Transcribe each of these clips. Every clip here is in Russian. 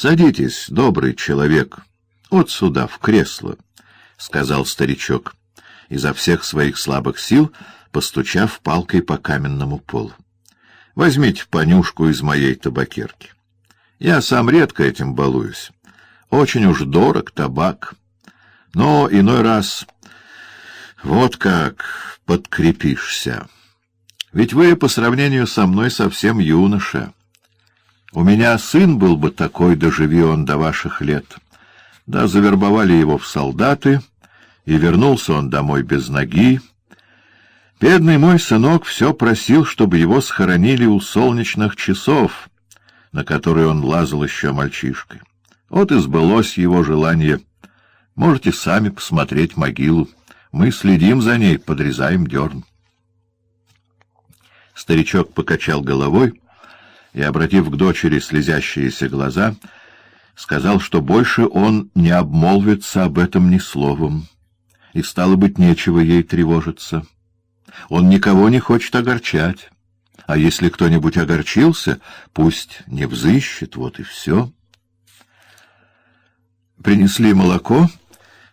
Садитесь, добрый человек, вот сюда, в кресло, — сказал старичок, изо всех своих слабых сил постучав палкой по каменному полу. — Возьмите понюшку из моей табакерки. Я сам редко этим балуюсь. Очень уж дорог табак. Но иной раз вот как подкрепишься. Ведь вы по сравнению со мной совсем юноша. У меня сын был бы такой, доживи он до ваших лет. Да завербовали его в солдаты, и вернулся он домой без ноги. Бедный мой сынок все просил, чтобы его схоронили у солнечных часов, на которые он лазал еще мальчишкой. Вот и сбылось его желание. Можете сами посмотреть могилу. Мы следим за ней, подрезаем дерн. Старичок покачал головой и, обратив к дочери слезящиеся глаза, сказал, что больше он не обмолвится об этом ни словом, и, стало быть, нечего ей тревожиться. Он никого не хочет огорчать, а если кто-нибудь огорчился, пусть не взыщет, вот и все. Принесли молоко,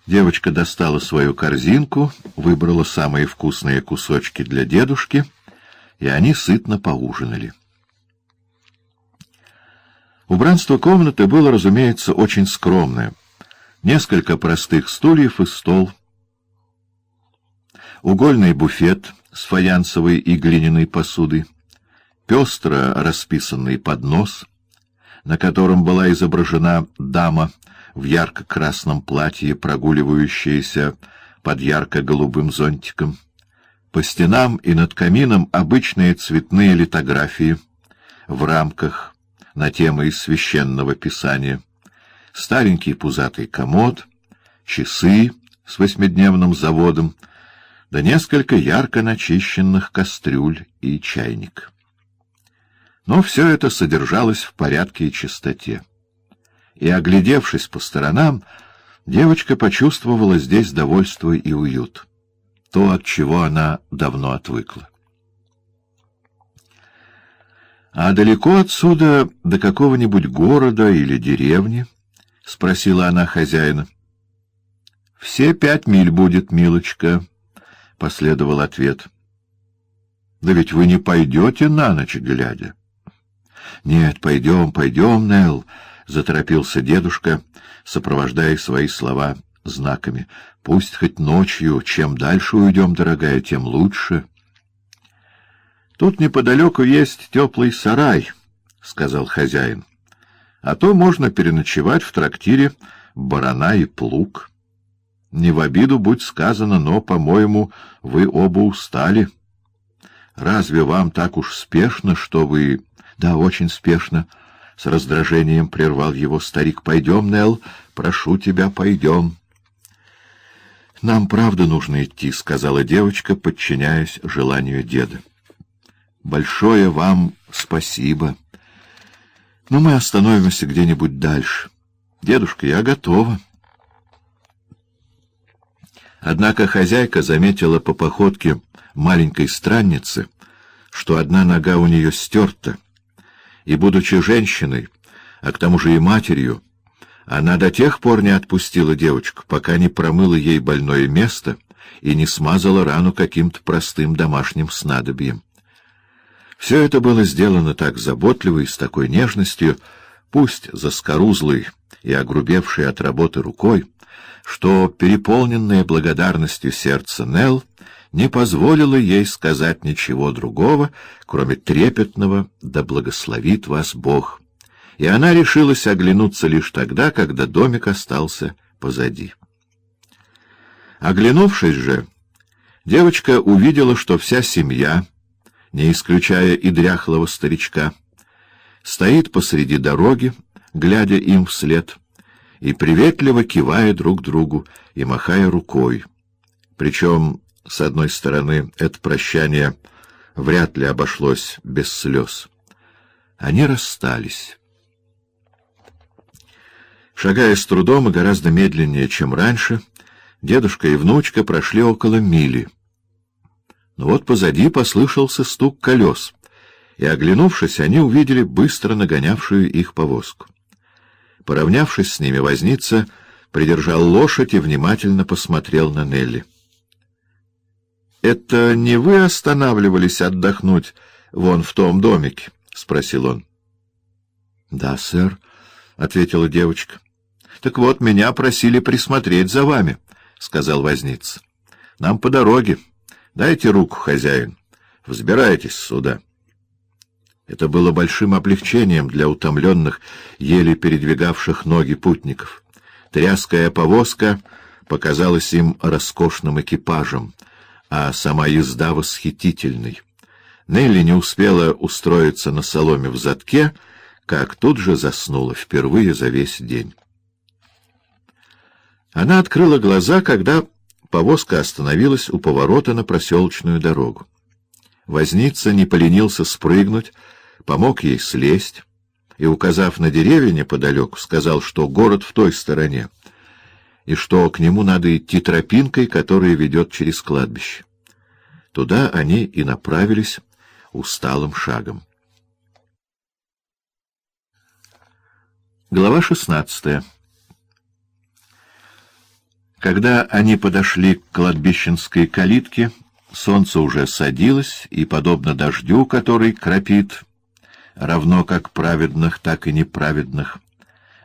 девочка достала свою корзинку, выбрала самые вкусные кусочки для дедушки — и они сытно поужинали. Убранство комнаты было, разумеется, очень скромное. Несколько простых стульев и стол. Угольный буфет с фаянсовой и глиняной посудой. Пестро расписанный поднос, на котором была изображена дама в ярко-красном платье, прогуливающаяся под ярко-голубым зонтиком. По стенам и над камином обычные цветные литографии в рамках на темы из священного писания, старенький пузатый комод, часы с восьмидневным заводом, да несколько ярко начищенных кастрюль и чайник. Но все это содержалось в порядке и чистоте. И, оглядевшись по сторонам, девочка почувствовала здесь довольство и уют то, от чего она давно отвыкла. «А далеко отсюда до какого-нибудь города или деревни?» — спросила она хозяина. «Все пять миль будет, милочка», — последовал ответ. «Да ведь вы не пойдете на ночь глядя». «Нет, пойдем, пойдем, Нелл», — заторопился дедушка, сопровождая свои слова знаками. Пусть хоть ночью, чем дальше уйдем, дорогая, тем лучше. — Тут неподалеку есть теплый сарай, — сказал хозяин. — А то можно переночевать в трактире барана и плуг. Не в обиду будь сказано, но, по-моему, вы оба устали. Разве вам так уж спешно, что вы... — Да, очень спешно. С раздражением прервал его старик. — Пойдем, Нелл, прошу тебя, пойдем. — «Нам правда нужно идти», — сказала девочка, подчиняясь желанию деда. «Большое вам спасибо. Но мы остановимся где-нибудь дальше. Дедушка, я готова». Однако хозяйка заметила по походке маленькой странницы, что одна нога у нее стерта, и, будучи женщиной, а к тому же и матерью, она до тех пор не отпустила девочку, пока не промыла ей больное место и не смазала рану каким-то простым домашним снадобьем. Все это было сделано так заботливо и с такой нежностью, пусть заскорузлой и огрубевшей от работы рукой, что, переполненное благодарностью сердце Нелл, не позволило ей сказать ничего другого, кроме трепетного «Да благословит вас Бог» и она решилась оглянуться лишь тогда, когда домик остался позади. Оглянувшись же, девочка увидела, что вся семья, не исключая и дряхлого старичка, стоит посреди дороги, глядя им вслед, и приветливо кивая друг другу и махая рукой. Причем, с одной стороны, это прощание вряд ли обошлось без слез. Они расстались. Шагая с трудом и гораздо медленнее, чем раньше, дедушка и внучка прошли около мили. Но вот позади послышался стук колес, и, оглянувшись, они увидели быстро нагонявшую их повозку. Поравнявшись с ними, возница придержал лошадь и внимательно посмотрел на Нелли. — Это не вы останавливались отдохнуть вон в том домике? — спросил он. — Да, сэр, — ответила девочка. — Так вот, меня просили присмотреть за вами, — сказал возница. — Нам по дороге. Дайте руку, хозяин. Взбирайтесь сюда. Это было большим облегчением для утомленных, еле передвигавших ноги путников. Тряская повозка показалась им роскошным экипажем, а сама езда восхитительной. Нелли не успела устроиться на соломе в задке, как тут же заснула впервые за весь день. Она открыла глаза, когда повозка остановилась у поворота на проселочную дорогу. Возница не поленился спрыгнуть, помог ей слезть и, указав на деревья неподалеку, сказал, что город в той стороне, и что к нему надо идти тропинкой, которая ведет через кладбище. Туда они и направились усталым шагом. Глава шестнадцатая Когда они подошли к кладбищенской калитке, солнце уже садилось, и, подобно дождю, который кропит, равно как праведных, так и неправедных,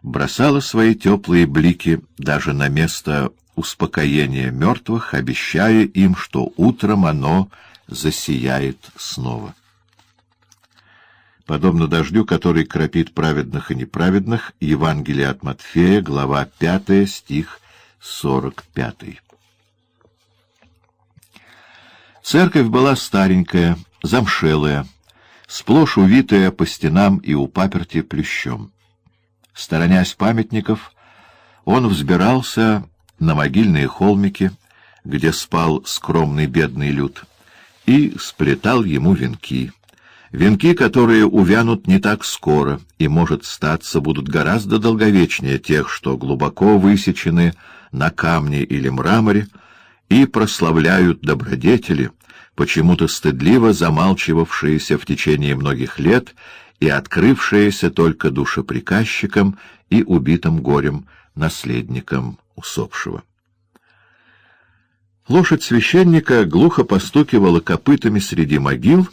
бросало свои теплые блики даже на место успокоения мертвых, обещая им, что утром оно засияет снова. Подобно дождю, который кропит праведных и неправедных, Евангелие от Матфея, глава 5, стих 45. Церковь была старенькая, замшелая, сплошь увитая по стенам и у паперти плющом. Сторонясь памятников, он взбирался на могильные холмики, где спал скромный бедный люд, и сплетал ему венки. Венки, которые увянут не так скоро и, может, статься, будут гораздо долговечнее тех, что глубоко высечены на камне или мраморе, и прославляют добродетели, почему-то стыдливо замалчивавшиеся в течение многих лет и открывшиеся только душеприказчикам и убитым горем наследникам усопшего. Лошадь священника глухо постукивала копытами среди могил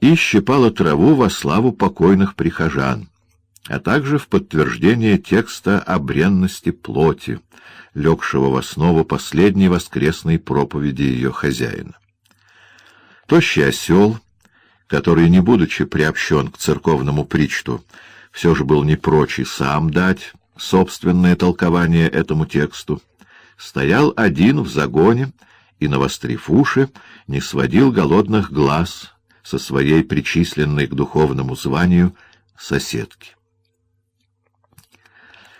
и щипала траву во славу покойных прихожан, а также в подтверждение текста о бренности плоти, легшего в основу последней воскресной проповеди ее хозяина. Тощий осел, который, не будучи приобщен к церковному причту, все же был не прочь и сам дать собственное толкование этому тексту, стоял один в загоне и, навострив уши, не сводил голодных глаз со своей причисленной к духовному званию соседки.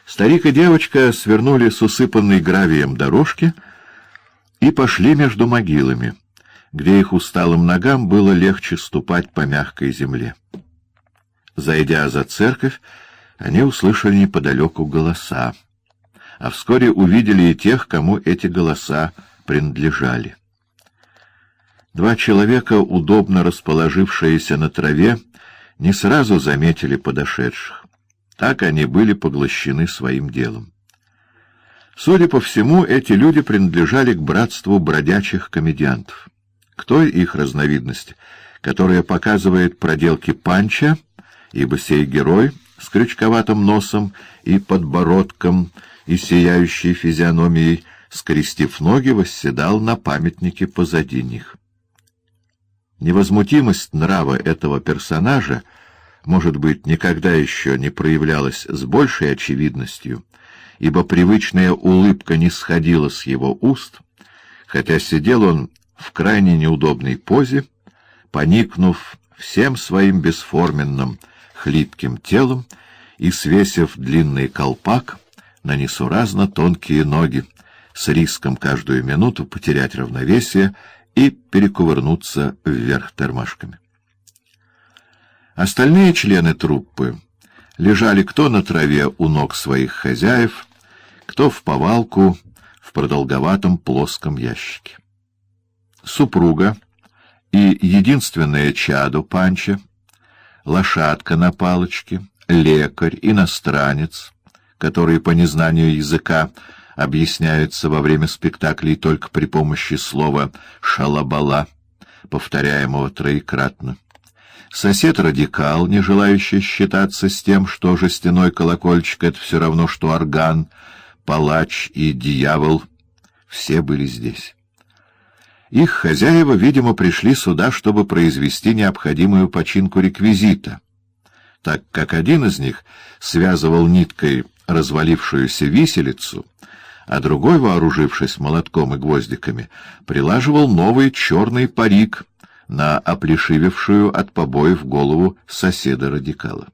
Старик и девочка свернули с усыпанной гравием дорожки и пошли между могилами, где их усталым ногам было легче ступать по мягкой земле. Зайдя за церковь, они услышали неподалеку голоса, а вскоре увидели и тех, кому эти голоса принадлежали. Два человека, удобно расположившиеся на траве, не сразу заметили подошедших. Так они были поглощены своим делом. Судя по всему, эти люди принадлежали к братству бродячих комедиантов. К той их разновидности, которая показывает проделки панча, ибо сей герой с крючковатым носом и подбородком и сияющей физиономией, скрестив ноги, восседал на памятнике позади них. Невозмутимость нрава этого персонажа — может быть, никогда еще не проявлялась с большей очевидностью, ибо привычная улыбка не сходила с его уст, хотя сидел он в крайне неудобной позе, поникнув всем своим бесформенным, хлипким телом и свесив длинный колпак на несуразно тонкие ноги, с риском каждую минуту потерять равновесие и перекувырнуться вверх тормашками. Остальные члены труппы лежали кто на траве у ног своих хозяев, кто в повалку в продолговатом плоском ящике. Супруга и единственное чадо Панча, лошадка на палочке, лекарь, иностранец, которые по незнанию языка объясняются во время спектаклей только при помощи слова «шалабала», повторяемого троекратно. Сосед-радикал, не желающий считаться с тем, что жестяной колокольчик — это все равно, что орган, палач и дьявол — все были здесь. Их хозяева, видимо, пришли сюда, чтобы произвести необходимую починку реквизита, так как один из них связывал ниткой развалившуюся виселицу, а другой, вооружившись молотком и гвоздиками, прилаживал новый черный парик на оплешивевшую от побоев голову соседа-радикала.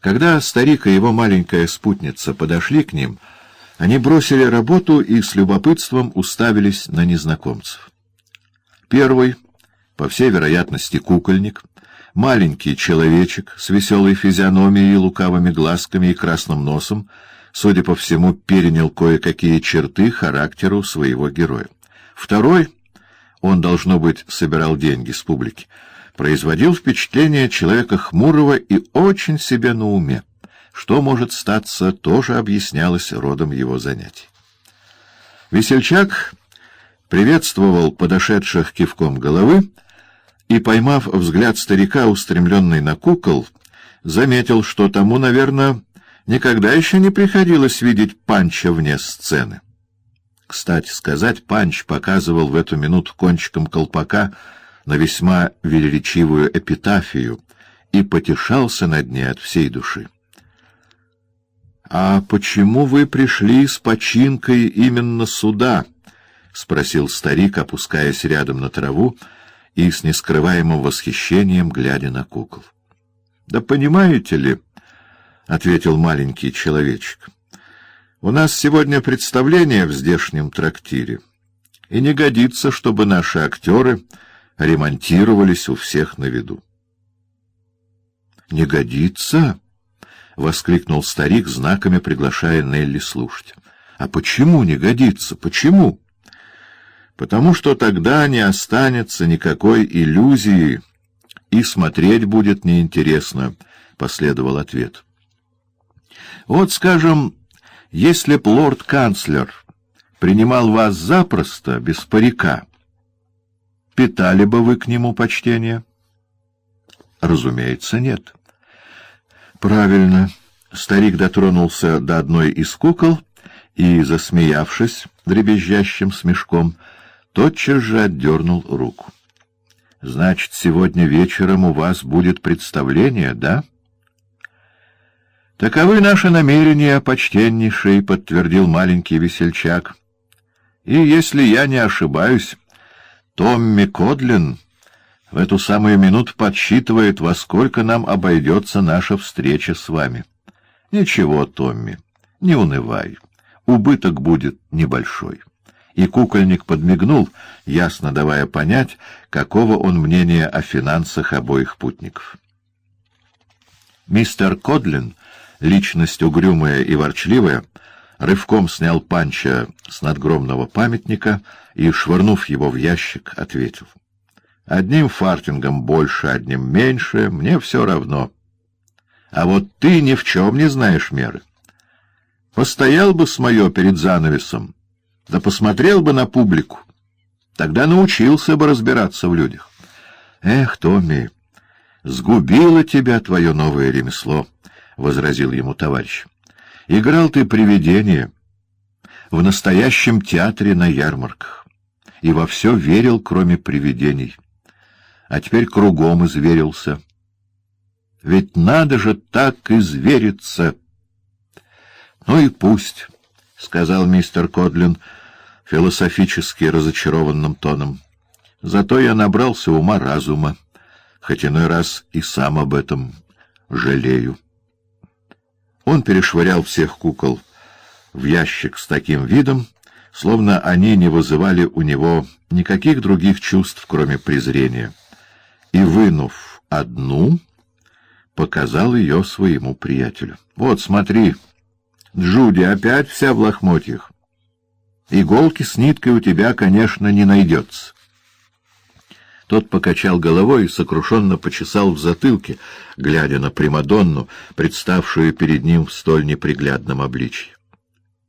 Когда старик и его маленькая спутница подошли к ним, они бросили работу и с любопытством уставились на незнакомцев. Первый, по всей вероятности, кукольник, маленький человечек с веселой физиономией, лукавыми глазками и красным носом, судя по всему, перенял кое-какие черты характеру своего героя. Второй, он, должно быть, собирал деньги с публики, производил впечатление человека хмурого и очень себе на уме. Что может статься, тоже объяснялось родом его занятий. Весельчак приветствовал подошедших кивком головы и, поймав взгляд старика, устремленный на кукол, заметил, что тому, наверное, никогда еще не приходилось видеть Панча вне сцены. Кстати сказать, Панч показывал в эту минуту кончиком колпака на весьма величивую эпитафию и потешался над ней от всей души. — А почему вы пришли с починкой именно сюда? — спросил старик, опускаясь рядом на траву и с нескрываемым восхищением глядя на кукол. — Да понимаете ли, — ответил маленький человечек, — у нас сегодня представление в здешнем трактире, и не годится, чтобы наши актеры ремонтировались у всех на виду. — Не годится? — воскликнул старик, знаками приглашая Нелли слушать. — А почему не годится? Почему? — Потому что тогда не останется никакой иллюзии, и смотреть будет неинтересно, — последовал ответ. — Вот, скажем, если б лорд-канцлер принимал вас запросто, без парика, питали бы вы к нему почтение? Разумеется, нет. Правильно. Старик дотронулся до одной из кукол и, засмеявшись дребезжащим смешком, тотчас же отдернул руку. — Значит, сегодня вечером у вас будет представление, да? — Таковы наши намерения, почтеннейший, — подтвердил маленький весельчак. И если я не ошибаюсь, Томми Кодлин в эту самую минуту подсчитывает, во сколько нам обойдется наша встреча с вами. Ничего, Томми, не унывай, убыток будет небольшой. И кукольник подмигнул, ясно давая понять, какого он мнения о финансах обоих путников. Мистер Кодлин — личность угрюмая и ворчливая, рывком снял панча с надгромного памятника и, швырнув его в ящик, ответил. «Одним фартингом больше, одним меньше, мне все равно. А вот ты ни в чем не знаешь меры. Постоял бы с мое перед занавесом, да посмотрел бы на публику, тогда научился бы разбираться в людях. Эх, Томми, сгубило тебя твое новое ремесло». — возразил ему товарищ. — Играл ты привидение в настоящем театре на ярмарках и во все верил, кроме привидений. А теперь кругом изверился. Ведь надо же так извериться! — Ну и пусть, — сказал мистер Кодлин философически разочарованным тоном. — Зато я набрался ума-разума, хоть иной раз и сам об этом жалею. Он перешвырял всех кукол в ящик с таким видом, словно они не вызывали у него никаких других чувств, кроме презрения, и, вынув одну, показал ее своему приятелю. — Вот, смотри, Джуди опять вся в лохмотьях. Иголки с ниткой у тебя, конечно, не найдется. Тот покачал головой и сокрушенно почесал в затылке, глядя на Примадонну, представшую перед ним в столь неприглядном обличье.